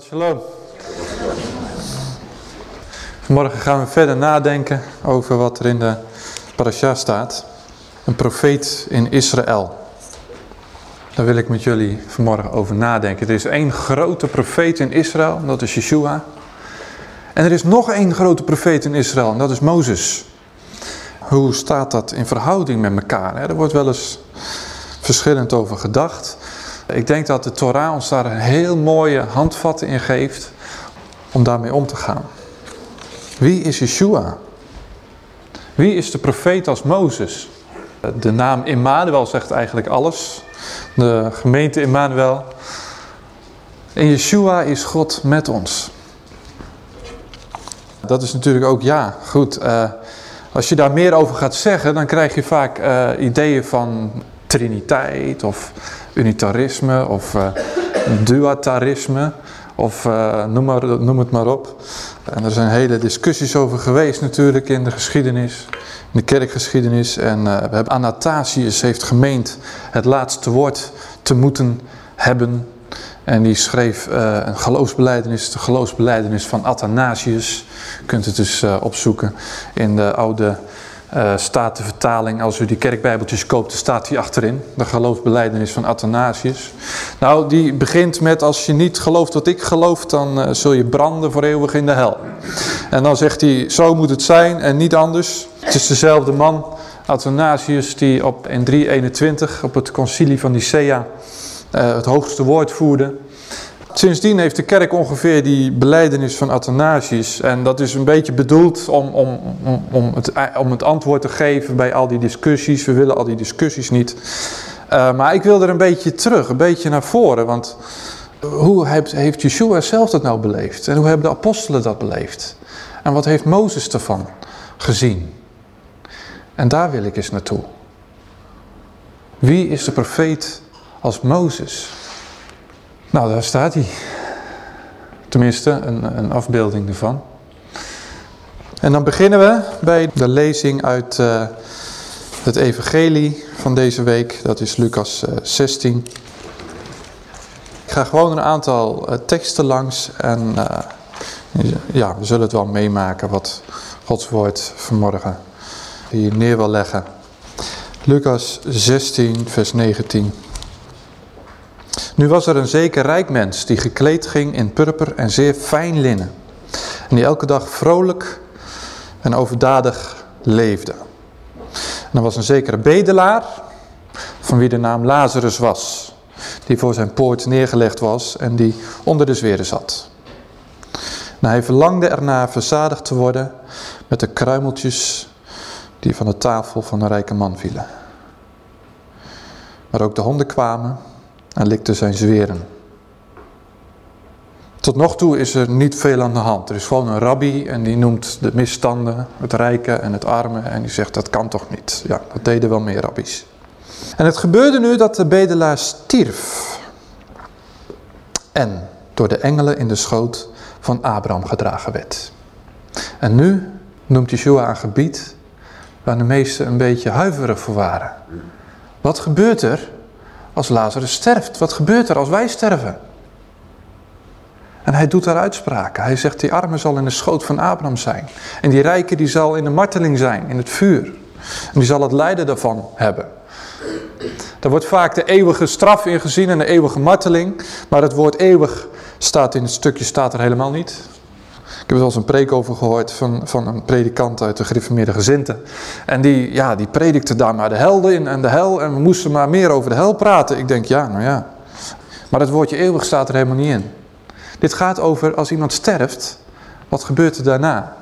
Shabbat shalom. Vanmorgen gaan we verder nadenken over wat er in de parasha staat. Een profeet in Israël. Daar wil ik met jullie vanmorgen over nadenken. Er is één grote profeet in Israël, dat is Yeshua. En er is nog één grote profeet in Israël, en dat is Mozes. Hoe staat dat in verhouding met elkaar? Er wordt wel eens verschillend over gedacht. Ik denk dat de Torah ons daar een heel mooie handvatten in geeft om daarmee om te gaan. Wie is Yeshua? Wie is de profeet als Mozes? De naam Immanuel zegt eigenlijk alles. De gemeente Immanuel. En Yeshua is God met ons. Dat is natuurlijk ook ja, goed. Uh, als je daar meer over gaat zeggen, dan krijg je vaak uh, ideeën van triniteit of unitarisme of uh, duatarisme of uh, noem, maar, noem het maar op. En er zijn hele discussies over geweest natuurlijk in de geschiedenis, in de kerkgeschiedenis. En uh, we hebben Anatasius heeft gemeend het laatste woord te moeten hebben. En die schreef een geloofsbeleidenis, de geloofsbeleidenis van Athanasius. Je kunt het dus opzoeken in de oude uh, staat de vertaling, als u die kerkbijbeltjes koopt, staat die achterin. De geloofsbeleidenis van Athanasius. Nou, die begint met, als je niet gelooft wat ik geloof, dan uh, zul je branden voor eeuwig in de hel. En dan zegt hij, zo moet het zijn en niet anders. Het is dezelfde man, Athanasius, die op, in 321 op het concilie van Nicea uh, het hoogste woord voerde. Sindsdien heeft de kerk ongeveer die beleidenis van Athanasius. En dat is een beetje bedoeld om, om, om, het, om het antwoord te geven bij al die discussies. We willen al die discussies niet. Uh, maar ik wil er een beetje terug, een beetje naar voren. Want hoe heeft, heeft Yeshua zelf dat nou beleefd? En hoe hebben de apostelen dat beleefd? En wat heeft Mozes ervan gezien? En daar wil ik eens naartoe. Wie is de profeet als Mozes? Nou, daar staat hij. Tenminste, een, een afbeelding ervan. En dan beginnen we bij de lezing uit uh, het evangelie van deze week. Dat is Lucas uh, 16. Ik ga gewoon een aantal uh, teksten langs en ja, we zullen het wel meemaken wat Gods woord vanmorgen hier neer wil leggen. Lucas 16 vers 19. Nu was er een zeker rijk mens die gekleed ging in purper en zeer fijn linnen. En die elke dag vrolijk en overdadig leefde. En er was een zekere bedelaar, van wie de naam Lazarus was. Die voor zijn poort neergelegd was en die onder de zweren zat. En hij verlangde erna verzadigd te worden met de kruimeltjes die van de tafel van een rijke man vielen. Maar ook de honden kwamen en likte zijn zweren. Tot nog toe is er niet veel aan de hand. Er is gewoon een rabbi en die noemt de misstanden, het rijke en het arme. En die zegt dat kan toch niet. Ja, dat deden wel meer rabbies. En het gebeurde nu dat de bedelaar stierf. En door de engelen in de schoot van Abraham gedragen werd. En nu noemt Yeshua een gebied waar de meesten een beetje huiverig voor waren. Wat gebeurt er als Lazarus sterft? Wat gebeurt er als wij sterven? En hij doet daar uitspraken. Hij zegt, die arme zal in de schoot van Abraham zijn. En die rijke die zal in de marteling zijn, in het vuur. En die zal het lijden daarvan hebben. Er wordt vaak de eeuwige straf in gezien en de eeuwige marteling. Maar het woord eeuwig staat in het stukje staat er helemaal niet. Ik heb er wel eens een preek over gehoord van, van een predikant uit de gereformeerde gezinten. En die, ja, die predikte daar maar de hel in en de hel. En we moesten maar meer over de hel praten. Ik denk, ja, nou ja. Maar het woordje eeuwig staat er helemaal niet in. Dit gaat over als iemand sterft, wat gebeurt er daarna?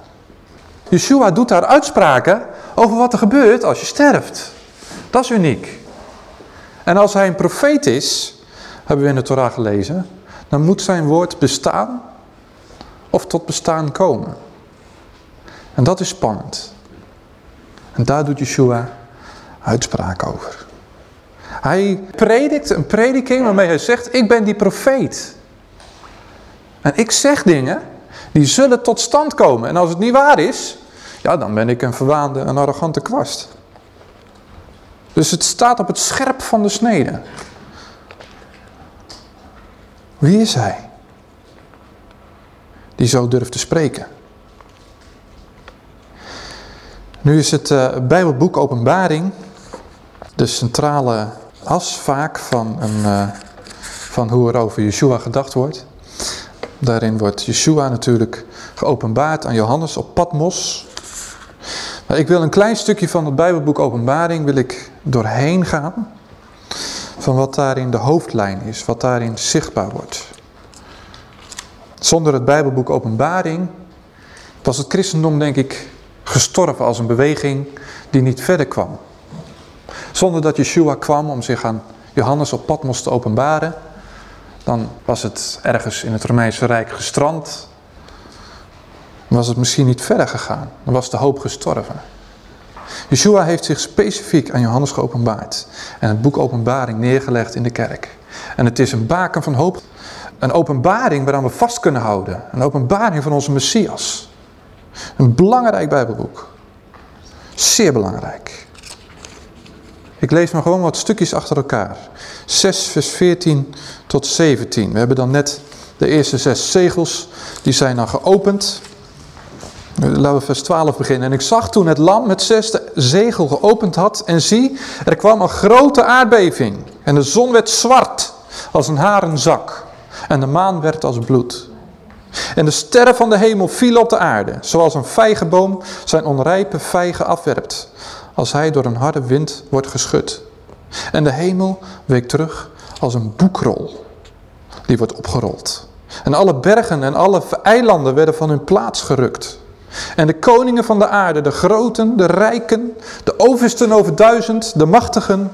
Yeshua doet daar uitspraken over wat er gebeurt als je sterft. Dat is uniek. En als hij een profeet is, hebben we in de Torah gelezen, dan moet zijn woord bestaan of tot bestaan komen. En dat is spannend. En daar doet Yeshua uitspraak over. Hij predikt een prediking waarmee hij zegt, ik ben die profeet. En ik zeg dingen die zullen tot stand komen. En als het niet waar is, ja, dan ben ik een verwaande, een arrogante kwast. Dus het staat op het scherp van de snede. Wie is hij? Die zo durft te spreken. Nu is het uh, Bijbelboek Openbaring de centrale as vaak van, een, uh, van hoe er over Yeshua gedacht wordt. Daarin wordt Yeshua natuurlijk geopenbaard aan Johannes op Patmos. Maar ik wil een klein stukje van het Bijbelboek Openbaring wil ik doorheen gaan. Van wat daarin de hoofdlijn is, wat daarin zichtbaar wordt. Zonder het Bijbelboek Openbaring was het christendom denk ik gestorven als een beweging die niet verder kwam. Zonder dat Yeshua kwam om zich aan Johannes op Patmos te openbaren, dan was het ergens in het Romeinse Rijk gestrand. Was het misschien niet verder gegaan. Dan was de hoop gestorven. Yeshua heeft zich specifiek aan Johannes geopenbaard. En het boek Openbaring neergelegd in de kerk. En het is een baken van hoop. Een openbaring waaraan we vast kunnen houden. Een openbaring van onze Messias. Een belangrijk Bijbelboek. Zeer belangrijk. Ik lees maar gewoon wat stukjes achter elkaar. 6 vers 14 tot 17. We hebben dan net de eerste zes zegels. Die zijn dan geopend. Laten we vers 12 beginnen. En ik zag toen het lam het zesde zegel geopend had. En zie, er kwam een grote aardbeving. En de zon werd zwart als een harenzak. En de maan werd als bloed. En de sterren van de hemel vielen op de aarde. Zoals een vijgenboom zijn onrijpe vijgen afwerpt. Als hij door een harde wind wordt geschud. En de hemel week terug als een boekrol. Die wordt opgerold. En alle bergen en alle eilanden werden van hun plaats gerukt. En de koningen van de aarde, de groten, de rijken, de oversten over duizend, de machtigen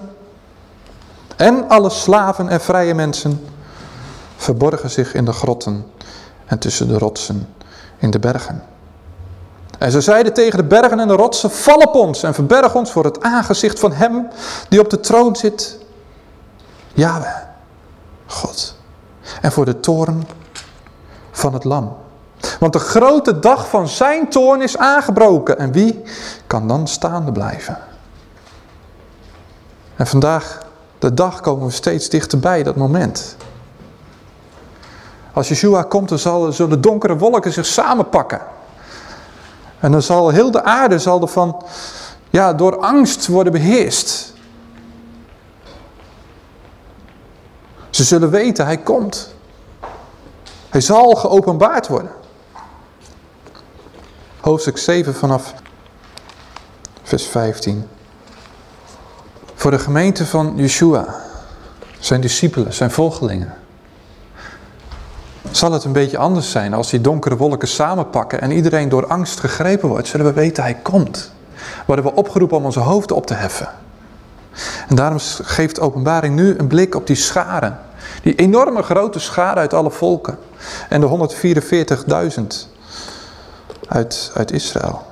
en alle slaven en vrije mensen verborgen zich in de grotten en tussen de rotsen in de bergen. En ze zeiden tegen de bergen en de rotsen, val op ons en verberg ons voor het aangezicht van hem die op de troon zit. Yahweh, God. En voor de toren van het lam. Want de grote dag van zijn toorn is aangebroken. En wie kan dan staande blijven? En vandaag, de dag, komen we steeds dichterbij, dat moment. Als Yeshua komt, dan zal, zullen donkere wolken zich samenpakken. En dan zal heel de aarde zal er van, ja, door angst worden beheerst. Ze zullen weten, hij komt. Hij zal geopenbaard worden. Hoofdstuk 7 vanaf vers 15. Voor de gemeente van Yeshua, zijn discipelen, zijn volgelingen. Zal het een beetje anders zijn als die donkere wolken samenpakken en iedereen door angst gegrepen wordt, zullen we weten hij komt. Worden we opgeroepen om onze hoofden op te heffen. En daarom geeft openbaring nu een blik op die scharen. Die enorme grote scharen uit alle volken. En de 144.000 uit, uit Israël.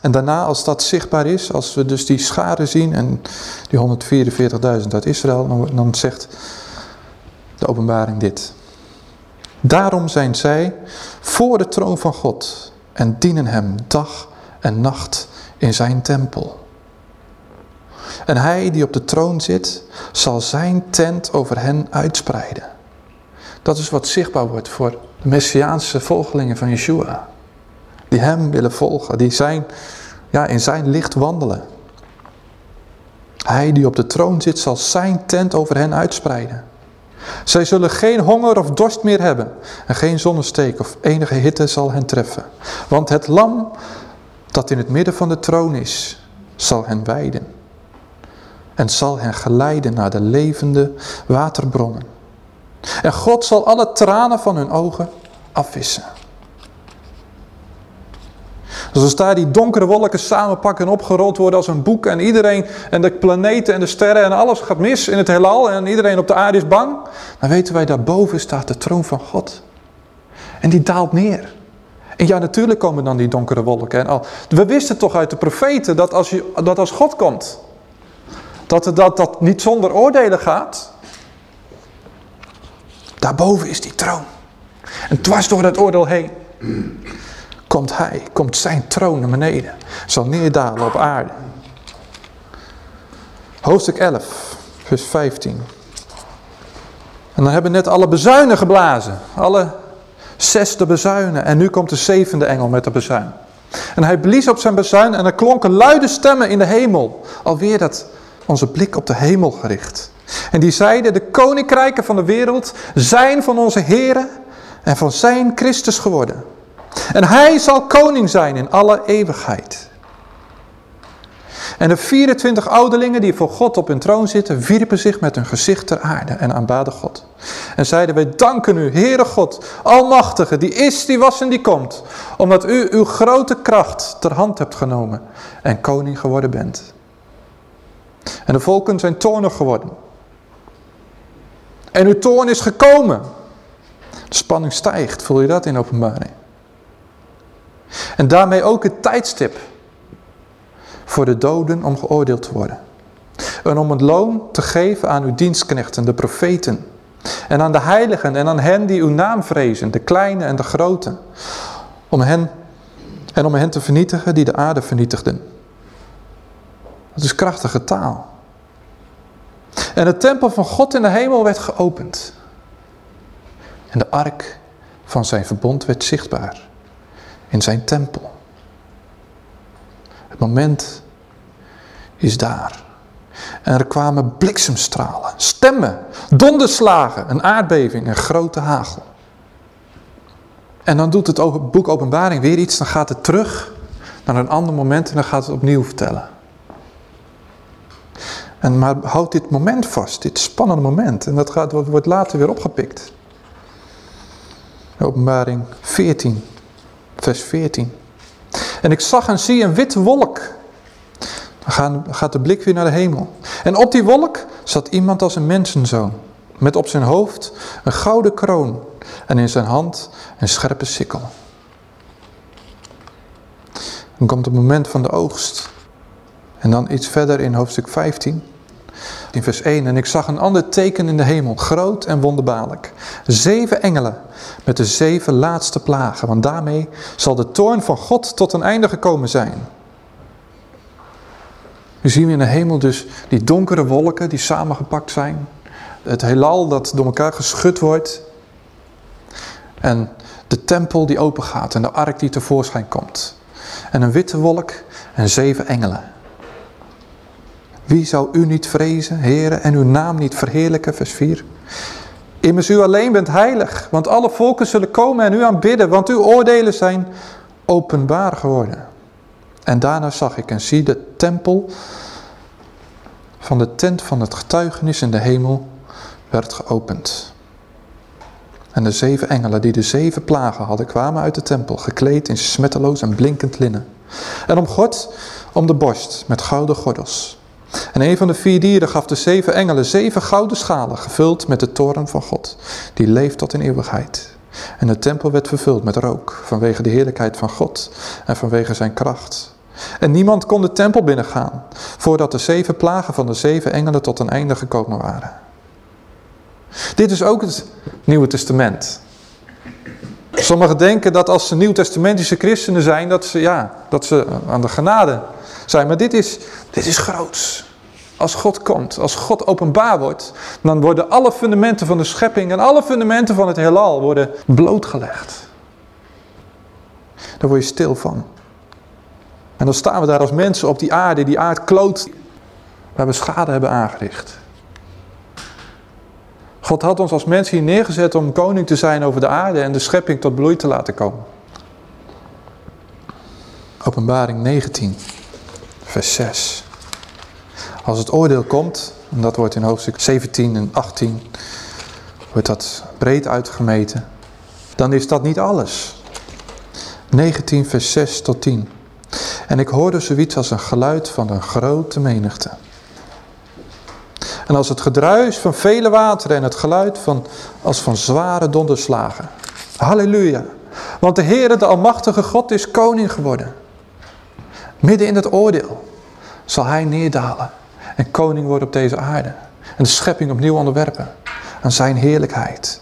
En daarna als dat zichtbaar is, als we dus die scharen zien en die 144.000 uit Israël, dan, dan zegt openbaring dit. Daarom zijn zij voor de troon van God en dienen hem dag en nacht in zijn tempel. En hij die op de troon zit, zal zijn tent over hen uitspreiden. Dat is wat zichtbaar wordt voor de Messiaanse volgelingen van Yeshua. Die hem willen volgen, die zijn, ja, in zijn licht wandelen. Hij die op de troon zit, zal zijn tent over hen uitspreiden. Zij zullen geen honger of dorst meer hebben en geen zonnesteek of enige hitte zal hen treffen. Want het lam dat in het midden van de troon is, zal hen weiden en zal hen geleiden naar de levende waterbronnen. En God zal alle tranen van hun ogen afwissen. Dus als daar die donkere wolken samenpakken en opgerold worden als een boek en iedereen en de planeten en de sterren en alles gaat mis in het heelal en iedereen op de aarde is bang, dan weten wij daarboven staat de troon van God. En die daalt neer. En ja, natuurlijk komen dan die donkere wolken. En al, we wisten toch uit de profeten dat als, je, dat als God komt, dat, dat dat niet zonder oordelen gaat. Daarboven is die troon. En dwars door dat oordeel heen komt hij, komt zijn troon naar beneden. Zal neerdalen op aarde. Hoofdstuk 11, vers 15. En dan hebben net alle bezuinen geblazen. Alle zes de bezuinen en nu komt de zevende engel met de bezuin. En hij blies op zijn bezuin en er klonken luide stemmen in de hemel. Alweer dat onze blik op de hemel gericht. En die zeiden, de koninkrijken van de wereld zijn van onze Here en van zijn Christus geworden. En hij zal koning zijn in alle eeuwigheid. En de 24 ouderlingen die voor God op hun troon zitten, wierpen zich met hun gezicht ter aarde en aanbaden God. En zeiden, wij danken u, Heere God, Almachtige, die is, die was en die komt, omdat u uw grote kracht ter hand hebt genomen en koning geworden bent. En de volken zijn toornig geworden. En uw toorn is gekomen. De spanning stijgt, voel je dat in openbaring? En daarmee ook het tijdstip voor de doden om geoordeeld te worden. En om het loon te geven aan uw dienstknechten, de profeten. En aan de heiligen en aan hen die uw naam vrezen, de kleine en de grote. Om hen, en om hen te vernietigen die de aarde vernietigden. Dat is krachtige taal. En de tempel van God in de hemel werd geopend. En de ark van zijn verbond werd zichtbaar in zijn tempel. Het moment is daar. En er kwamen bliksemstralen, stemmen, donderslagen, een aardbeving en grote hagel. En dan doet het boek Openbaring weer iets, dan gaat het terug naar een ander moment en dan gaat het opnieuw vertellen. En maar houd dit moment vast, dit spannende moment. En dat gaat, wordt later weer opgepikt. Openbaring 14, vers 14. En ik zag en zie een witte wolk. Dan gaat de blik weer naar de hemel. En op die wolk zat iemand als een mensenzoon. Met op zijn hoofd een gouden kroon. En in zijn hand een scherpe sikkel. Dan komt het moment van de oogst. En dan iets verder in hoofdstuk 15. In vers 1. En ik zag een ander teken in de hemel, groot en wonderbaarlijk. Zeven engelen met de zeven laatste plagen. Want daarmee zal de toorn van God tot een einde gekomen zijn. Nu zien we in de hemel dus die donkere wolken die samengepakt zijn. Het heelal dat door elkaar geschud wordt. En de tempel die open gaat en de ark die tevoorschijn komt. En een witte wolk en zeven engelen. Wie zou u niet vrezen, heren, en uw naam niet verheerlijken, vers 4. Immers u alleen bent heilig, want alle volken zullen komen en u aanbidden, want uw oordelen zijn openbaar geworden. En daarna zag ik en zie de tempel van de tent van het getuigenis in de hemel werd geopend. En de zeven engelen die de zeven plagen hadden kwamen uit de tempel, gekleed in smetteloos en blinkend linnen. En om God om de borst met gouden gordels. En een van de vier dieren gaf de zeven engelen zeven gouden schalen, gevuld met de toren van God, die leeft tot in eeuwigheid. En de tempel werd vervuld met rook, vanwege de heerlijkheid van God en vanwege zijn kracht. En niemand kon de tempel binnengaan, voordat de zeven plagen van de zeven engelen tot een einde gekomen waren. Dit is ook het Nieuwe Testament. Sommigen denken dat als ze nieuwtestamentische christenen zijn, dat ze, ja, dat ze aan de genade zijn. Maar dit is, dit is groots. Als God komt, als God openbaar wordt, dan worden alle fundamenten van de schepping en alle fundamenten van het heelal worden blootgelegd. Daar word je stil van. En dan staan we daar als mensen op die aarde, die aardkloot, waar we schade hebben aangericht. God had ons als mensen hier neergezet om koning te zijn over de aarde en de schepping tot bloei te laten komen. Openbaring 19, vers 6. Als het oordeel komt, en dat wordt in hoofdstuk 17 en 18, wordt dat breed uitgemeten, dan is dat niet alles. 19 vers 6 tot 10. En ik hoorde zoiets als een geluid van een grote menigte. En als het gedruis van vele wateren en het geluid van, als van zware donderslagen. Halleluja. Want de Heere, de Almachtige God, is koning geworden. Midden in het oordeel zal hij neerdalen en koning worden op deze aarde. En de schepping opnieuw onderwerpen aan zijn heerlijkheid.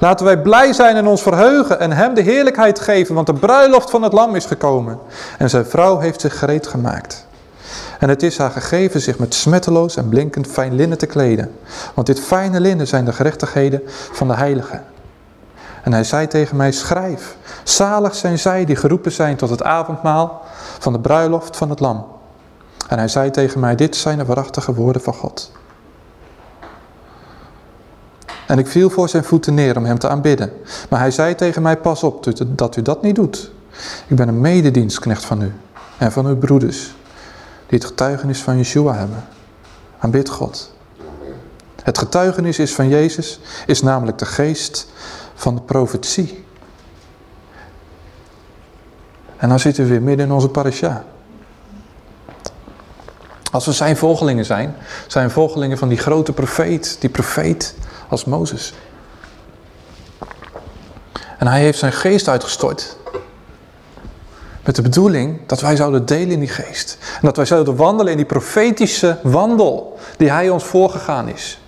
Laten wij blij zijn en ons verheugen en hem de heerlijkheid geven, want de bruiloft van het lam is gekomen. En zijn vrouw heeft zich gereed gemaakt. En het is haar gegeven zich met smetteloos en blinkend fijn linnen te kleden. Want dit fijne linnen zijn de gerechtigheden van de heiligen. En hij zei tegen mij, schrijf, zalig zijn zij die geroepen zijn tot het avondmaal van de bruiloft van het lam. En hij zei tegen mij, dit zijn de waarachtige woorden van God. En ik viel voor zijn voeten neer om hem te aanbidden. Maar hij zei tegen mij, pas op dat u dat niet doet. Ik ben een mededienstknecht van u en van uw broeders, die het getuigenis van Yeshua hebben. Aanbid God. Het getuigenis is van Jezus is namelijk de geest van de profetie. En dan zitten we weer midden in onze parasha. Als we zijn volgelingen zijn, zijn volgelingen van die grote profeet, die profeet als Mozes. En hij heeft zijn geest uitgestort. Met de bedoeling dat wij zouden delen in die geest. En dat wij zouden wandelen in die profetische wandel die hij ons voorgegaan is.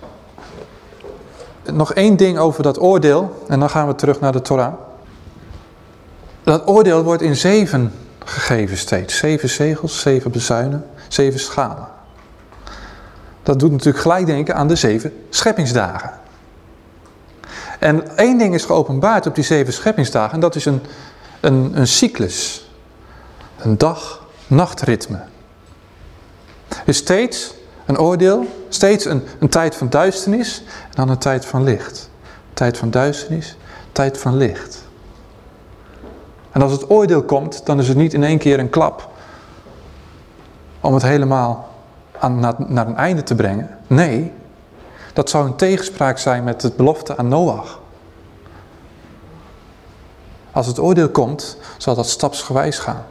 Nog één ding over dat oordeel en dan gaan we terug naar de Torah. Dat oordeel wordt in zeven gegeven steeds. Zeven zegels, zeven bezuinen, zeven schalen. Dat doet natuurlijk gelijk denken aan de zeven scheppingsdagen. En één ding is geopenbaard op die zeven scheppingsdagen en dat is een, een, een cyclus. Een dag-nachtritme. is steeds een oordeel, steeds een, een tijd van duisternis en dan een tijd van licht. Tijd van duisternis, tijd van licht. En als het oordeel komt, dan is het niet in één keer een klap. Om het helemaal aan, naar, naar een einde te brengen. Nee, dat zou een tegenspraak zijn met het belofte aan Noach. Als het oordeel komt, zal dat stapsgewijs gaan.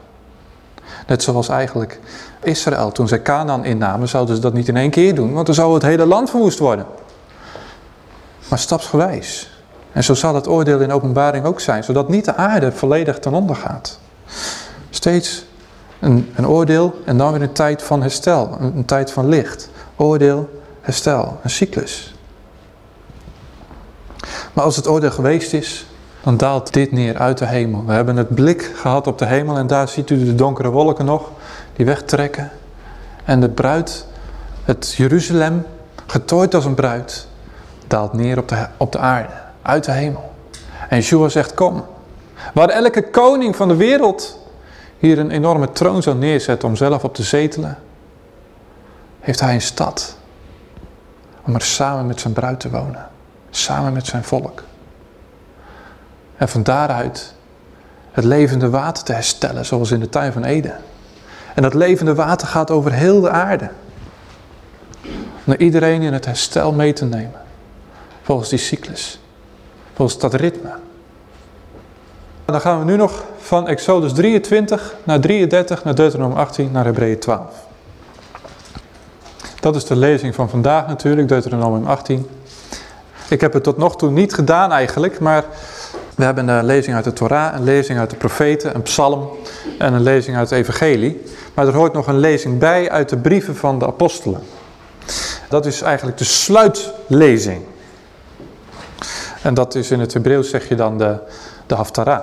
Net zoals eigenlijk Israël, toen zij Canaan innamen, zouden ze dat niet in één keer doen, want dan zou het hele land verwoest worden. Maar stapsgewijs. En zo zal het oordeel in openbaring ook zijn, zodat niet de aarde volledig ten onder gaat. Steeds een, een oordeel en dan weer een tijd van herstel, een, een tijd van licht. Oordeel, herstel, een cyclus. Maar als het oordeel geweest is, dan daalt dit neer uit de hemel. We hebben het blik gehad op de hemel en daar ziet u de donkere wolken nog, die wegtrekken. En de bruid, het Jeruzalem, getooid als een bruid, daalt neer op de, op de aarde, uit de hemel. En Yeshua zegt, kom. Waar elke koning van de wereld hier een enorme troon zou neerzetten om zelf op te zetelen, heeft hij een stad om er samen met zijn bruid te wonen. Samen met zijn volk. En van daaruit het levende water te herstellen, zoals in de tuin van Eden. En dat levende water gaat over heel de aarde. Om iedereen in het herstel mee te nemen. Volgens die cyclus. Volgens dat ritme. En dan gaan we nu nog van Exodus 23 naar 33 naar Deuteronomium 18 naar Hebreeën 12. Dat is de lezing van vandaag natuurlijk, Deuteronomium 18. Ik heb het tot nog toe niet gedaan eigenlijk, maar we hebben een lezing uit de Torah, een lezing uit de profeten, een psalm en een lezing uit het evangelie. Maar er hoort nog een lezing bij uit de brieven van de apostelen. Dat is eigenlijk de sluitlezing. En dat is in het Hebreeuws zeg je dan de, de Haftarah.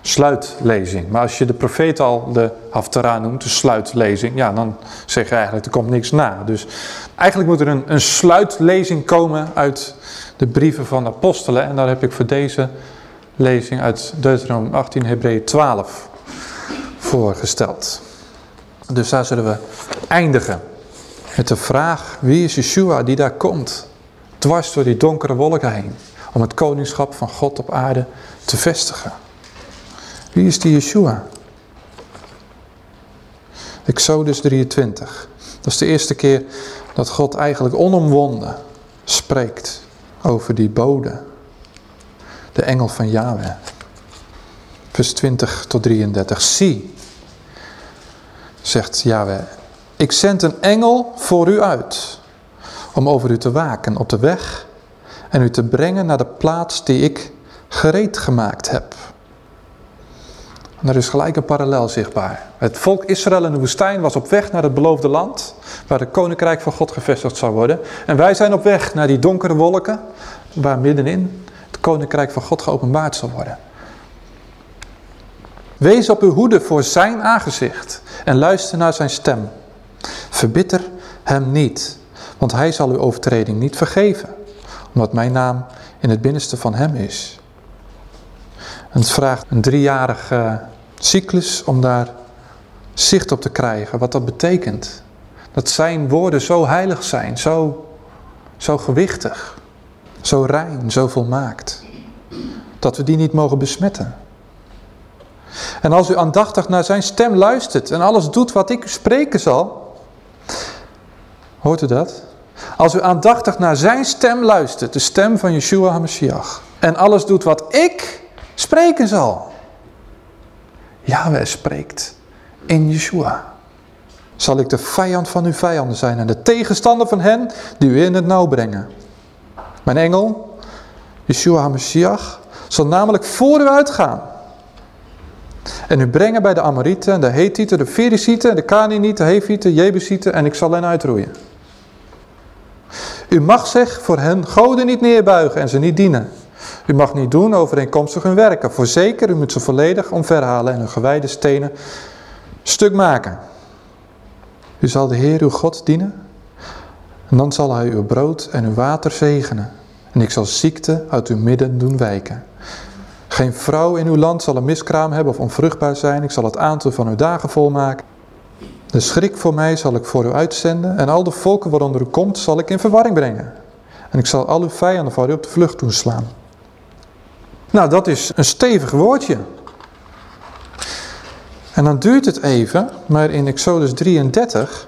Sluitlezing. Maar als je de profeet al de Haftarah noemt, de sluitlezing, ja, dan zeg je eigenlijk, er komt niks na. Dus eigenlijk moet er een, een sluitlezing komen uit de brieven van de apostelen. En daar heb ik voor deze lezing uit Deuteronomium 18, Hebreeën 12 voorgesteld. Dus daar zullen we eindigen met de vraag, wie is Yeshua die daar komt? Dwars door die donkere wolken heen, om het koningschap van God op aarde te vestigen. Wie is die Yeshua? Exodus 23. Dat is de eerste keer dat God eigenlijk onomwonden spreekt over die bode de engel van Yahweh. Vers 20 tot 33. Zie, zegt Yahweh, ik zend een engel voor u uit, om over u te waken op de weg en u te brengen naar de plaats die ik gereed gemaakt heb. En er is gelijk een parallel zichtbaar. Het volk Israël in de woestijn was op weg naar het beloofde land, waar het koninkrijk van God gevestigd zou worden. En wij zijn op weg naar die donkere wolken, waar middenin koninkrijk van God geopenbaard zal worden. Wees op uw hoede voor zijn aangezicht en luister naar zijn stem. Verbitter hem niet, want hij zal uw overtreding niet vergeven, omdat mijn naam in het binnenste van hem is. En het vraagt een driejarige cyclus om daar zicht op te krijgen. Wat dat betekent. Dat zijn woorden zo heilig zijn. Zo, zo gewichtig. Zo rein. Zo volmaakt. Dat we die niet mogen besmetten. En als u aandachtig naar zijn stem luistert en alles doet wat ik spreken zal. Hoort u dat? Als u aandachtig naar zijn stem luistert, de stem van Yeshua HaMashiach. En alles doet wat ik spreken zal. Yahweh spreekt in Yeshua. Zal ik de vijand van uw vijanden zijn en de tegenstander van hen die u in het nauw brengen. Mijn engel, Yeshua HaMashiach, zal namelijk voor u uitgaan. En u brengen bij de Amorieten, de Hethieten, de Fericieten, de Canaanieten, de Hefieten, Jebusieten en ik zal hen uitroeien. U mag zich voor hen goden niet neerbuigen en ze niet dienen. U mag niet doen overeenkomstig hun werken. Voorzeker, u moet ze volledig omverhalen en hun gewijde stenen stuk maken. U zal de Heer uw God dienen. En dan zal hij uw brood en uw water zegenen. En ik zal ziekte uit uw midden doen wijken. Geen vrouw in uw land zal een miskraam hebben of onvruchtbaar zijn. Ik zal het aantal van uw dagen volmaken. De schrik voor mij zal ik voor u uitzenden. En al de volken waaronder u komt zal ik in verwarring brengen. En ik zal al uw vijanden voor u op de vlucht doen slaan. Nou, dat is een stevig woordje. En dan duurt het even, maar in Exodus 33...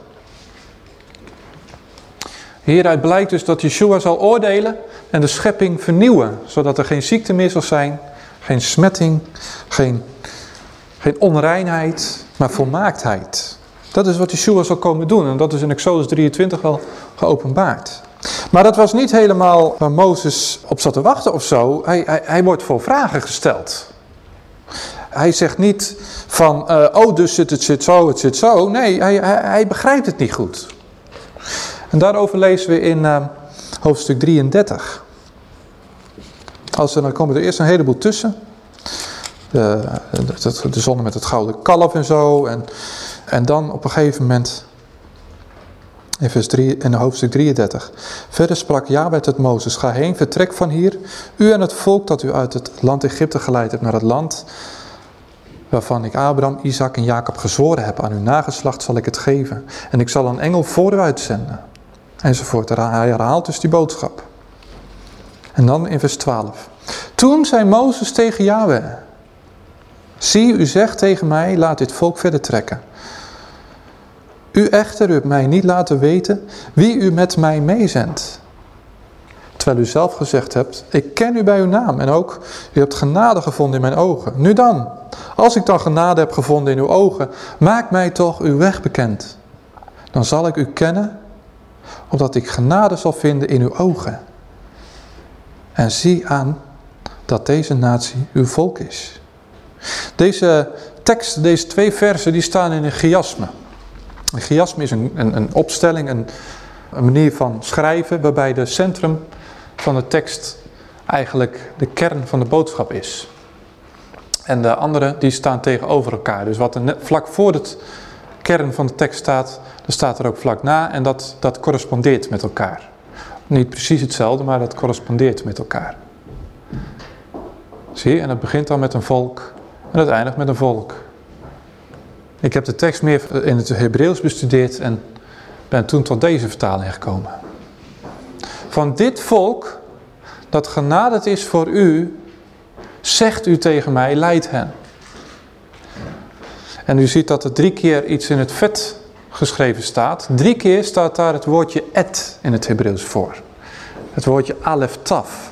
Hieruit blijkt dus dat Yeshua zal oordelen en de schepping vernieuwen. Zodat er geen ziekte meer zal zijn, geen smetting, geen, geen onreinheid, maar volmaaktheid. Dat is wat Yeshua zal komen doen en dat is in Exodus 23 wel geopenbaard. Maar dat was niet helemaal waar Mozes op zat te wachten of zo. Hij, hij, hij wordt voor vragen gesteld. Hij zegt niet van, uh, oh dus zit het zit zo, het zit zo. Nee, hij, hij, begrijpt het niet goed. En daarover lezen we in uh, hoofdstuk 33. Als dan komen er eerst een heleboel tussen. De, de, met het gouden kalf en zo. En, en dan op een gegeven moment in vers 3 in hoofdstuk 33. Verder sprak Jabet tot Mozes, ga heen, vertrek van hier, u en het volk dat u uit het land Egypte geleid hebt naar het land waarvan ik Abraham, Isaac en Jacob gezworen heb, aan uw nageslacht zal ik het geven. En ik zal een engel voor u uitzenden. Enzovoort. Hij herhaalt dus die boodschap. En dan in vers 12. Toen zei Mozes tegen Yahweh. Zie, u zegt tegen mij, laat dit volk verder trekken. U echter, u hebt mij niet laten weten wie u met mij meezendt. Terwijl u zelf gezegd hebt, ik ken u bij uw naam en ook, u hebt genade gevonden in mijn ogen. Nu dan, als ik dan genade heb gevonden in uw ogen, maak mij toch uw weg bekend. Dan zal ik u kennen, omdat ik genade zal vinden in uw ogen. En zie aan dat deze natie uw volk is. Deze tekst, deze twee versen, die staan in een chiasme. Een chiasme is een, een, een opstelling, een, een manier van schrijven waarbij de centrum van de tekst eigenlijk de kern van de boodschap is. En de andere die staan tegenover elkaar. Dus wat er vlak voor het kern van de tekst staat, dat staat er ook vlak na en dat, dat correspondeert met elkaar. Niet precies hetzelfde, maar dat correspondeert met elkaar. Zie en het begint dan met een volk en het eindigt met een volk. Ik heb de tekst meer in het Hebreeuws bestudeerd en ben toen tot deze vertaling gekomen. Van dit volk, dat genaderd is voor u, zegt u tegen mij, leid hen. En u ziet dat er drie keer iets in het vet geschreven staat. Drie keer staat daar het woordje et in het Hebreeuws voor. Het woordje alef taf.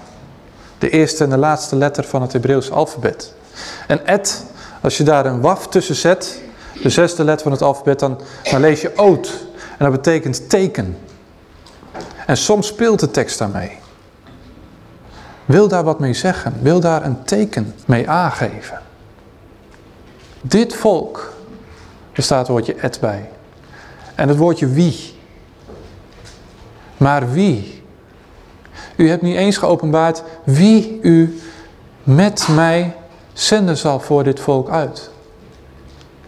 De eerste en de laatste letter van het Hebreeuws alfabet. En et, als je daar een waf tussen zet, de zesde letter van het alfabet, dan, dan lees je oot. En dat betekent teken. En soms speelt de tekst daarmee. Wil daar wat mee zeggen. Wil daar een teken mee aangeven. Dit volk, er staat het woordje et bij. En het woordje wie. Maar wie? U hebt niet eens geopenbaard wie u met mij zenden zal voor dit volk uit.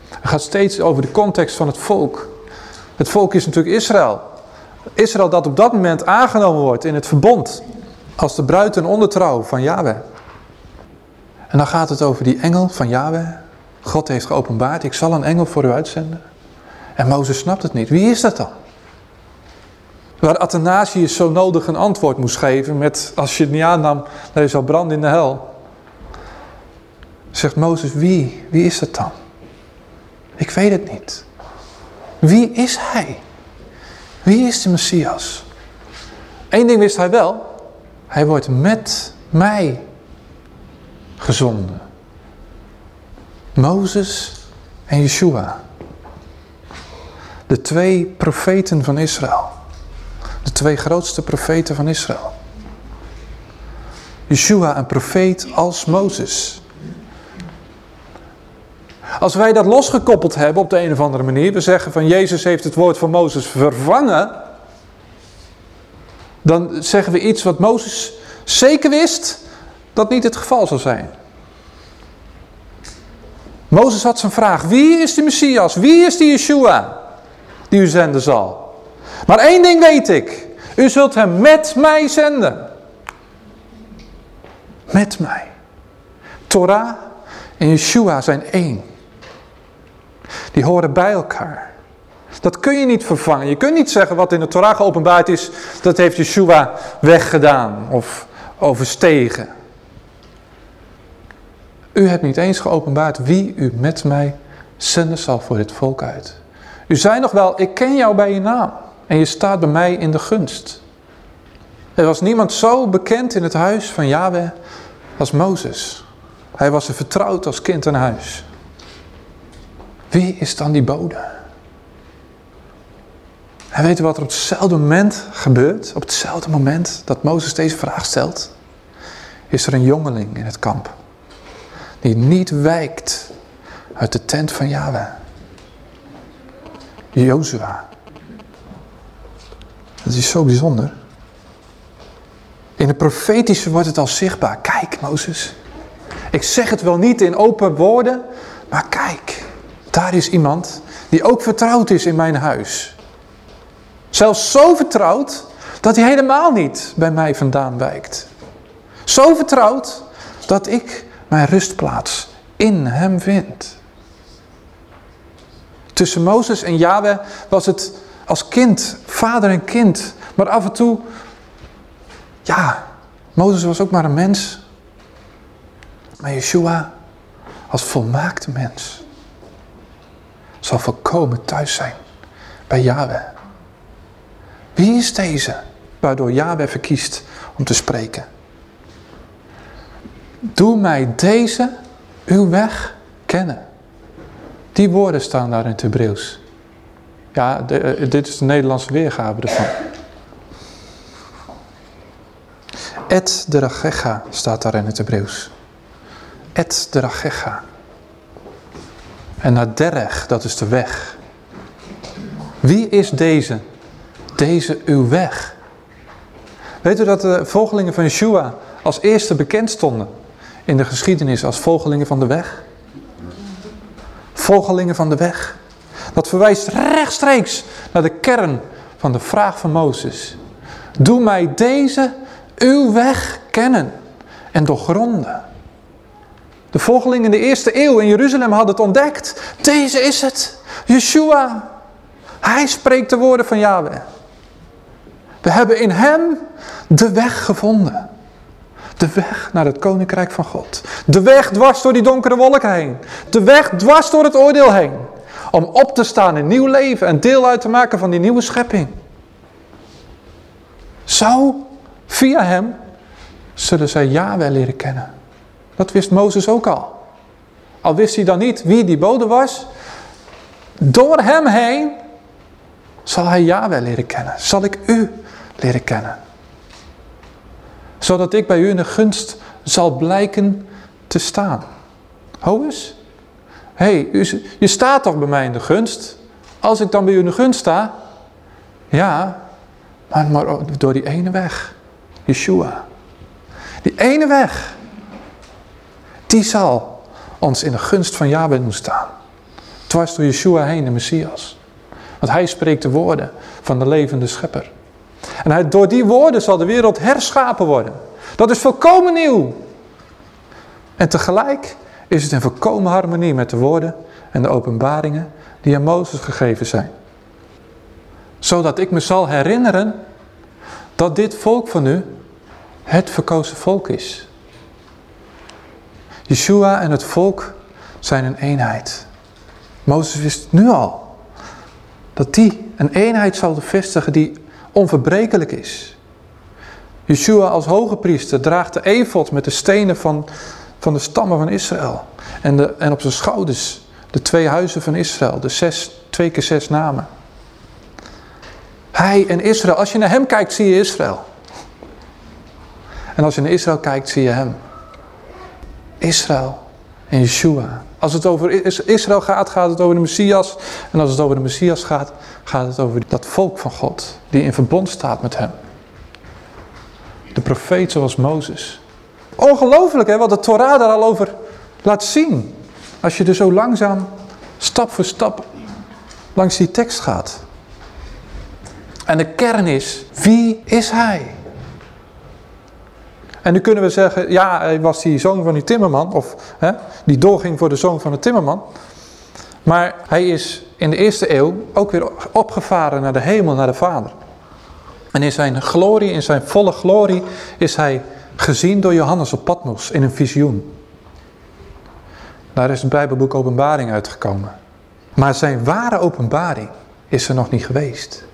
Het gaat steeds over de context van het volk. Het volk is natuurlijk Israël. Israël dat op dat moment aangenomen wordt in het verbond. Als de bruid en ondertrouw van Yahweh. En dan gaat het over die engel van Yahweh. God heeft geopenbaard, ik zal een engel voor u uitzenden. En Mozes snapt het niet. Wie is dat dan? Waar Athanasius zo nodig een antwoord moest geven met, als je het niet aannam, dan is al brand in de hel. Zegt Mozes, wie? Wie is dat dan? Ik weet het niet. Wie is hij? Wie is de Messias? Eén ding wist hij wel. Hij wordt met mij gezonden. Mozes en Yeshua. De twee profeten van Israël. De twee grootste profeten van Israël. Yeshua een profeet als Mozes. Als wij dat losgekoppeld hebben op de een of andere manier. We zeggen van Jezus heeft het woord van Mozes vervangen. Dan zeggen we iets wat Mozes zeker wist dat niet het geval zou zijn. Mozes had zijn vraag. Wie is die Messias? Wie is die Yeshua? Die u zenden zal. Maar één ding weet ik. U zult hem met mij zenden. Met mij. Torah en Yeshua zijn één. Die horen bij elkaar. Dat kun je niet vervangen. Je kunt niet zeggen wat in de Torah geopenbaard is, dat heeft Yeshua weggedaan of overstegen. U hebt niet eens geopenbaard wie u met mij zenden zal voor dit volk uit. U zei nog wel, ik ken jou bij je naam en je staat bij mij in de gunst. Er was niemand zo bekend in het huis van Yahweh als Mozes. Hij was er vertrouwd als kind aan huis. Wie is dan die bode? En weet u wat er op hetzelfde moment gebeurt? Op hetzelfde moment dat Mozes deze vraag stelt, is er een jongeling in het kamp. Die niet wijkt uit de tent van Yahweh. Jozua. Dat is zo bijzonder. In het profetische wordt het al zichtbaar. Kijk, Mozes. Ik zeg het wel niet in open woorden, maar kijk. Daar is iemand die ook vertrouwd is in mijn huis. Zelfs zo vertrouwd dat hij helemaal niet bij mij vandaan wijkt. Zo vertrouwd dat ik mijn rustplaats in hem vind. Tussen Mozes en Yahweh was het als kind, vader en kind. Maar af en toe, ja, Mozes was ook maar een mens. Maar Yeshua als volmaakte mens zal volkomen thuis zijn bij Yahweh. Wie is deze waardoor Yahweh verkiest om te spreken? Doe mij deze, uw weg, kennen. Die woorden staan daar in het Hebreeuws. Ja, de, eh, dit is de Nederlandse weergave ervan. Et de staat daar in het Hebreeuws. Et de. En naar derg, dat is de weg. Wie is deze? Deze uw weg. Weet u dat de volgelingen van Yeshua als eerste bekend stonden in de geschiedenis als volgelingen van de weg? Volgelingen van de weg. Dat verwijst rechtstreeks naar de kern van de vraag van Mozes. Doe mij deze uw weg kennen en doorgronden. De volgelingen in de eerste eeuw in Jeruzalem hadden het ontdekt. Deze is het. Yeshua. Hij spreekt de woorden van Yahweh. We hebben in hem de weg gevonden. De weg naar het koninkrijk van God. De weg dwars door die donkere wolken heen. De weg dwars door het oordeel heen. Om op te staan in nieuw leven en deel uit te maken van die nieuwe schepping. Zo, via hem, zullen zij Yahweh leren kennen. Dat wist Mozes ook al. Al wist hij dan niet wie die bode was. Door hem heen zal hij Yahweh leren kennen. Zal ik u leren kennen. Zodat ik bij u in de gunst zal blijken te staan. Ho eens. Hé, hey, je staat toch bij mij in de gunst? Als ik dan bij u in de gunst sta? Ja, maar, maar door die ene weg. Yeshua. Die ene weg die zal ons in de gunst van Yahweh doen staan. Dwars door Yeshua heen, de Messias. Want hij spreekt de woorden van de levende schepper. En hij, door die woorden zal de wereld herschapen worden. Dat is volkomen nieuw. En tegelijk is het in volkomen harmonie met de woorden en de openbaringen die aan Mozes gegeven zijn. Zodat ik me zal herinneren dat dit volk van u het verkozen volk is. Yeshua en het volk zijn een eenheid. Mozes wist nu al dat die een eenheid zal vestigen die onverbrekelijk is. Yeshua als hoge priester draagt de efot met de stenen van, van de stammen van Israël. En, de, en op zijn schouders de twee huizen van Israël, de zes, twee keer zes namen. Hij en Israël, als je naar hem kijkt zie je Israël. En als je naar Israël kijkt zie je hem. Israël en Yeshua. Als het over Israël gaat, gaat het over de Messias. En als het over de Messias gaat, gaat het over dat volk van God. Die in verbond staat met hem. De profeet zoals Mozes. Ongelooflijk hè, wat de Torah daar al over laat zien. Als je er zo langzaam, stap voor stap, langs die tekst gaat. En de kern is, wie is hij? En nu kunnen we zeggen, ja, hij was die zoon van die timmerman, of hè, die doorging voor de zoon van de timmerman. Maar hij is in de eerste eeuw ook weer opgevaren naar de hemel, naar de Vader. En in zijn glorie, in zijn volle glorie, is hij gezien door Johannes op Patmos in een visioen. Daar is het Bijbelboek Openbaring uitgekomen. Maar zijn ware openbaring is er nog niet geweest.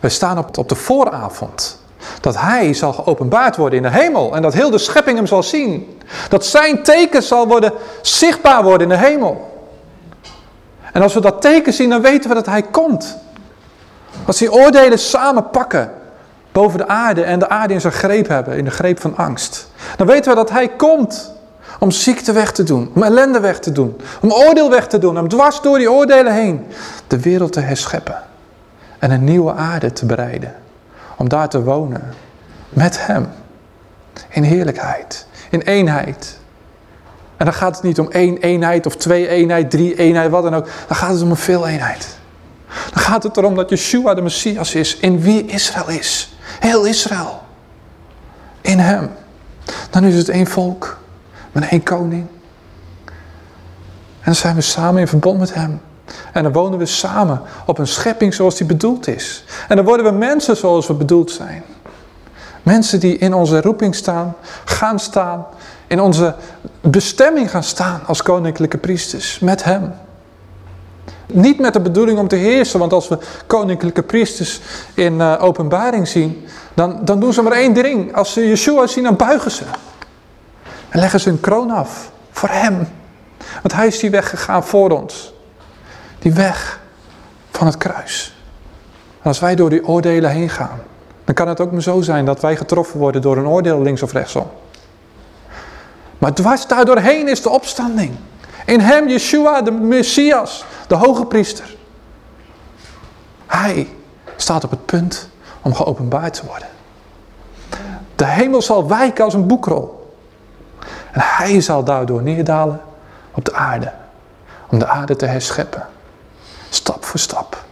We staan op, op de vooravond. Dat hij zal geopenbaard worden in de hemel. En dat heel de schepping hem zal zien. Dat zijn teken zal worden zichtbaar worden in de hemel. En als we dat teken zien, dan weten we dat hij komt. Als die oordelen samen pakken boven de aarde en de aarde in zijn greep hebben, in de greep van angst. Dan weten we dat hij komt om ziekte weg te doen, om ellende weg te doen, om oordeel weg te doen, om dwars door die oordelen heen de wereld te herscheppen en een nieuwe aarde te bereiden. Om daar te wonen met hem in heerlijkheid, in eenheid. En dan gaat het niet om één eenheid of twee eenheid, drie eenheid, wat dan ook. Dan gaat het om een veel eenheid. Dan gaat het erom dat Yeshua de Messias is, in wie Israël is. Heel Israël. In hem. Dan is het één volk. Met één koning. En dan zijn we samen in verbond met hem. En dan wonen we samen op een schepping zoals die bedoeld is. En dan worden we mensen zoals we bedoeld zijn. Mensen die in onze roeping staan, gaan staan, in onze bestemming gaan staan als koninklijke priesters, met hem. Niet met de bedoeling om te heersen, want als we koninklijke priesters in uh, openbaring zien, dan, dan doen ze maar één ding. Als ze Yeshua zien, dan buigen ze. En leggen ze hun kroon af voor hem. Want hij is die weg gegaan voor ons. Die weg van het kruis. En als wij door die oordelen heen gaan, dan kan het ook maar zo zijn dat wij getroffen worden door een oordeel links of rechtsom. Maar dwars daardoorheen is de opstanding. In hem, Yeshua, de Messias, de hoge priester. Hij staat op het punt om geopenbaard te worden. De hemel zal wijken als een boekrol. En hij zal daardoor neerdalen op de aarde. Om de aarde te herscheppen. Stap voor stap.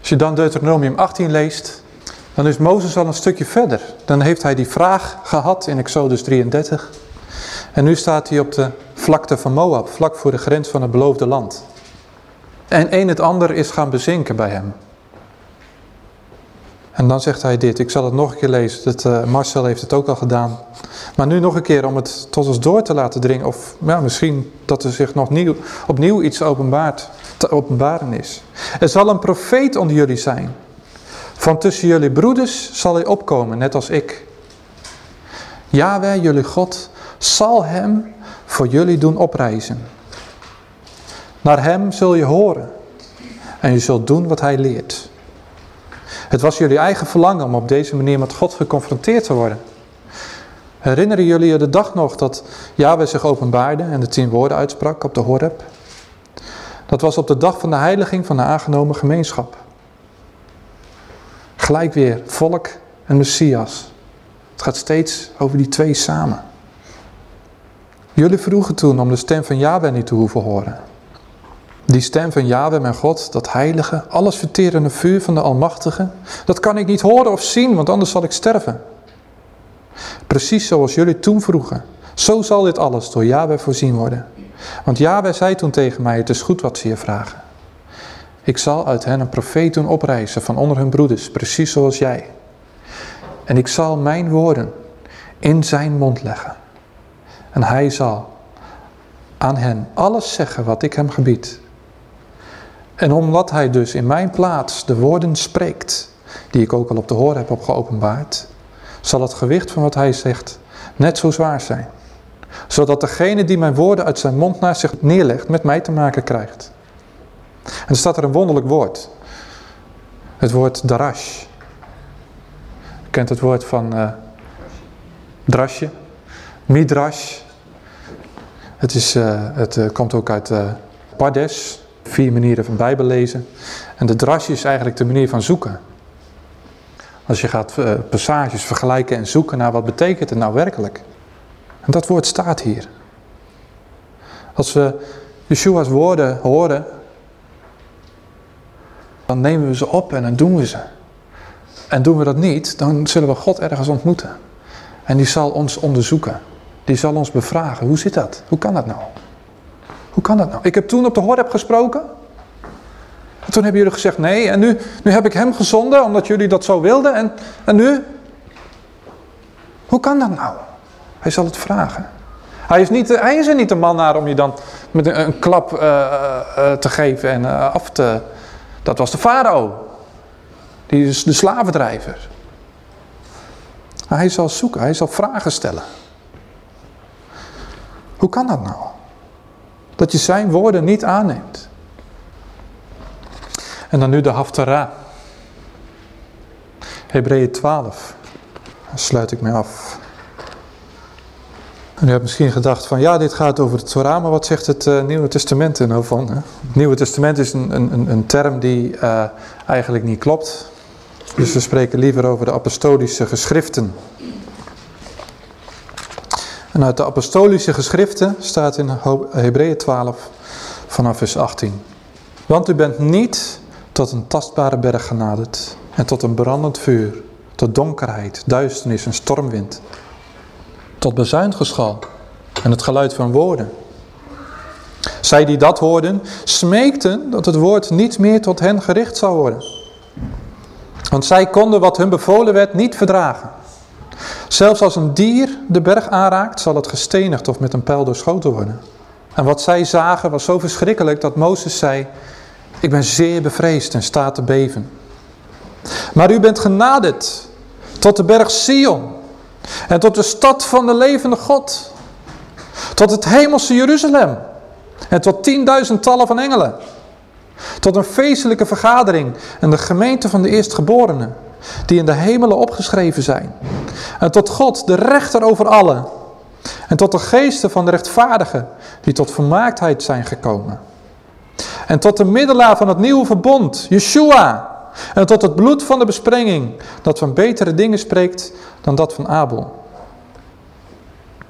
Als je dan Deuteronomium 18 leest, dan is Mozes al een stukje verder. Dan heeft hij die vraag gehad in Exodus 33. En nu staat hij op de vlakte van Moab, vlak voor de grens van het beloofde land. En een het ander is gaan bezinken bij hem. En dan zegt hij dit, ik zal het nog een keer lezen, dat, uh, Marcel heeft het ook al gedaan. Maar nu nog een keer om het tot ons door te laten dringen, of ja, misschien dat er zich nog nieuw, opnieuw iets openbaart, te openbaren is. Er zal een profeet onder jullie zijn. Van tussen jullie broeders zal hij opkomen, net als ik. Yahweh, jullie God, zal hem voor jullie doen oprijzen. Naar hem zul je horen en je zult doen wat hij leert. Het was jullie eigen verlangen om op deze manier met God geconfronteerd te worden. Herinneren jullie je de dag nog dat Yahweh zich openbaarde en de tien woorden uitsprak op de Horeb? Dat was op de dag van de heiliging van de aangenomen gemeenschap. Gelijk weer volk en Messias. Het gaat steeds over die twee samen. Jullie vroegen toen om de stem van Yahweh niet te hoeven horen. Die stem van Yahweh, mijn God, dat heilige, alles verterende vuur van de Almachtige, dat kan ik niet horen of zien, want anders zal ik sterven. Precies zoals jullie toen vroegen, Zo zal dit alles door Yahweh voorzien worden. Want Yahweh zei toen tegen mij, het is goed wat ze je vragen. Ik zal uit hen een profeet doen oprijzen van onder hun broeders, precies zoals jij. En ik zal mijn woorden in zijn mond leggen. En hij zal aan hen alles zeggen wat ik hem gebied. En omdat hij dus in mijn plaats de woorden spreekt, die ik ook al op de hoor heb opgeopenbaard, zal het gewicht van wat hij zegt net zo zwaar zijn. Zodat degene die mijn woorden uit zijn mond naar zich neerlegt met mij te maken krijgt. En er staat er een wonderlijk woord. Het woord darash. Je kent het woord van uh, drasje. Midrash. Het, is, uh, het uh, komt ook uit Pardes. Vier manieren van Bijbel lezen. En de drash is eigenlijk de manier van zoeken. Als je gaat passages vergelijken en zoeken naar wat betekent het nou werkelijk. En dat woord staat hier. Als we Yeshua's woorden horen, dan nemen we ze op en dan doen we ze. En doen we dat niet, dan zullen we God ergens ontmoeten. En die zal ons onderzoeken. Die zal ons bevragen. Hoe zit dat? Hoe kan dat nou? Hoe kan dat nou? Ik heb toen op de Horeb gesproken. En toen hebben jullie gezegd nee. En nu, nu heb ik hem gezonden omdat jullie dat zo wilden. En, en nu? Hoe kan dat nou? Hij zal het vragen. Hij is, niet, hij is er niet de man naar om je dan met een, klap uh, uh, te geven en af te... Dat was de farao. Die is de slavendrijver. Hij zal zoeken, hij zal vragen stellen. Hoe kan dat nou? Dat je zijn woorden niet aanneemt. En dan nu de Haftarah. Hebreeën 12. Daar sluit ik mee af. En u hebt misschien gedacht van ja, dit gaat over het Torah, maar wat zegt het uh, Nieuwe Testament er nou van? Hè? Het Nieuwe Testament is een, een, een term die uh, eigenlijk niet klopt. Dus we spreken liever over de apostolische geschriften. En uit de apostolische geschriften staat in Hebreeën 12 vanaf vers 18. Want u bent niet tot een tastbare berg genaderd en tot een brandend vuur, tot donkerheid, duisternis en stormwind tot bezuingeschal en het geluid van woorden. Zij die dat hoorden, smeekten dat het woord niet meer tot hen gericht zou worden. Want zij konden wat hun bevolen werd niet verdragen. Zelfs als een dier de berg aanraakt, zal het gestenigd of met een pijl doorschoten worden. En wat zij zagen was zo verschrikkelijk dat Mozes zei, ik ben zeer bevreesd en sta te beven. Maar u bent genaderd tot de berg Sion en tot de stad van de levende God. Tot het hemelse Jeruzalem. En tot tienduizendtallen van engelen. Tot een feestelijke vergadering en de gemeente van de eerstgeborenen. Die in de hemelen opgeschreven zijn. En tot God, de rechter over allen. En tot de geesten van de rechtvaardigen die tot vermaaktheid zijn gekomen. En tot de middelaar van het nieuwe verbond, Yeshua. En tot het bloed van de besprenging, dat van betere dingen spreekt dan dat van Abel.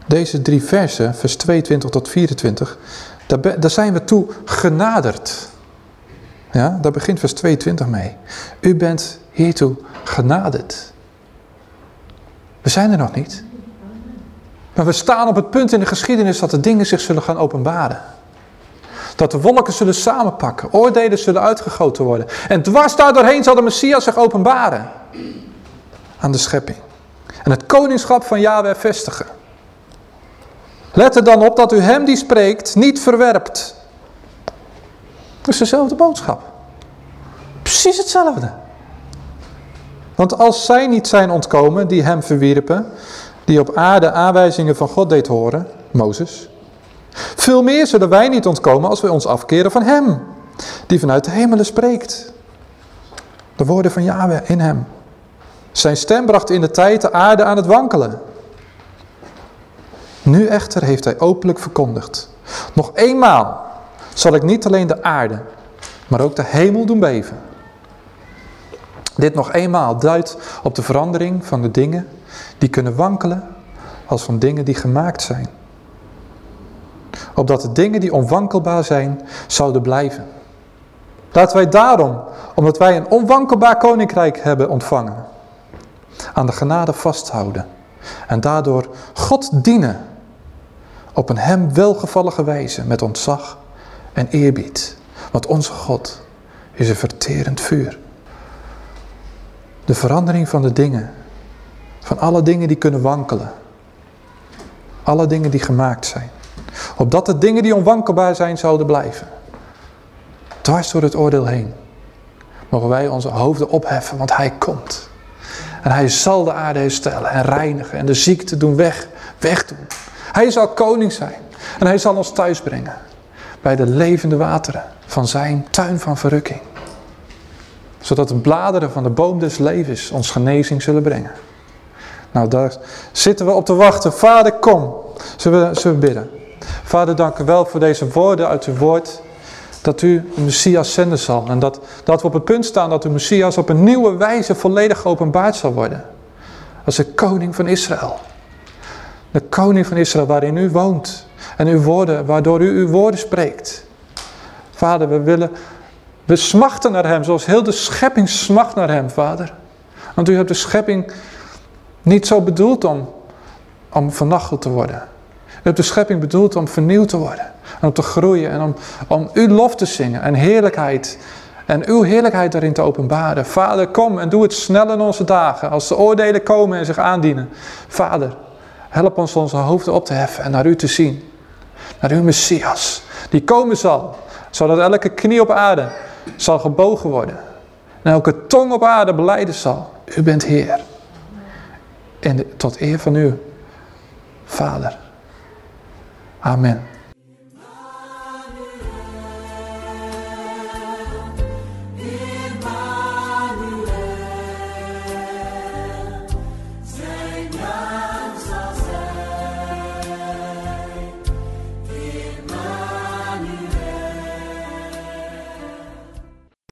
Deze drie versen, vers 22 tot 24, daar, zijn we toe genaderd. Ja, daar begint vers 22 mee. U bent hiertoe genaderd. We zijn er nog niet. Maar we staan op het punt in de geschiedenis dat de dingen zich zullen gaan openbaren. Dat de wolken zullen samenpakken, oordelen zullen uitgegoten worden. En dwars daar doorheen zal de Messias zich openbaren. Aan de schepping. En het koningschap van Yahweh vestigen. Let er dan op dat u hem die spreekt niet verwerpt. Dat is dezelfde boodschap. Precies hetzelfde. Want als zij niet zijn ontkomen die hem verwierpen, die op aarde aanwijzingen van God deed horen, Mozes, veel meer zullen wij niet ontkomen als wij ons afkeren van hem, die vanuit de hemelen spreekt. De woorden van Yahweh in hem. Zijn stem bracht in de tijd de aarde aan het wankelen. Nu echter heeft hij openlijk verkondigd. Nog eenmaal zal ik niet alleen de aarde, maar ook de hemel doen beven. Dit nog eenmaal duidt op de verandering van de dingen die kunnen wankelen als van dingen die gemaakt zijn. Opdat de dingen die onwankelbaar zijn, zouden blijven. Laten wij daarom, omdat wij een onwankelbaar koninkrijk hebben ontvangen, aan de genade vasthouden. En daardoor God dienen op een hem welgevallige wijze met ontzag en eerbied. Want onze God is een verterend vuur. De verandering van de dingen, van alle dingen die kunnen wankelen. Alle dingen die gemaakt zijn. Opdat de dingen die onwankelbaar zijn zouden blijven. Dwars door het oordeel heen. Mogen wij onze hoofden opheffen, want hij komt. En hij zal de aarde herstellen en reinigen en de ziekte doen weg, wegdoen. Hij zal koning zijn en hij zal ons thuis brengen. Bij de levende wateren van zijn tuin van verrukking. Zodat de bladeren van de boom des levens ons genezing zullen brengen. Nou, daar zitten we op te wachten. Vader, kom. Zullen we, zullen bidden? Vader, dank u wel voor deze woorden uit uw woord. Dat u een Messias zenden zal. En dat, dat we op het punt staan dat de Messias op een nieuwe wijze volledig geopenbaard zal worden. Als de koning van Israël. De koning van Israël waarin u woont. En uw woorden, waardoor u uw woorden spreekt. Vader, we willen, we smachten naar hem zoals heel de schepping smacht naar hem, vader. Want u hebt de schepping niet zo bedoeld om, om vernachteld te worden. U hebt de schepping bedoeld om vernieuwd te worden. En om te groeien en om, om uw lof te zingen en heerlijkheid. En uw heerlijkheid daarin te openbaren. Vader, kom en doe het snel in onze dagen. Als de oordelen komen en zich aandienen. Vader, help ons onze hoofden op te heffen en naar u te zien. Naar uw Messias. Die komen zal. Zodat elke knie op aarde zal gebogen worden. En elke tong op aarde beleiden zal. U bent Heer. En tot eer van u, Vader. Amen.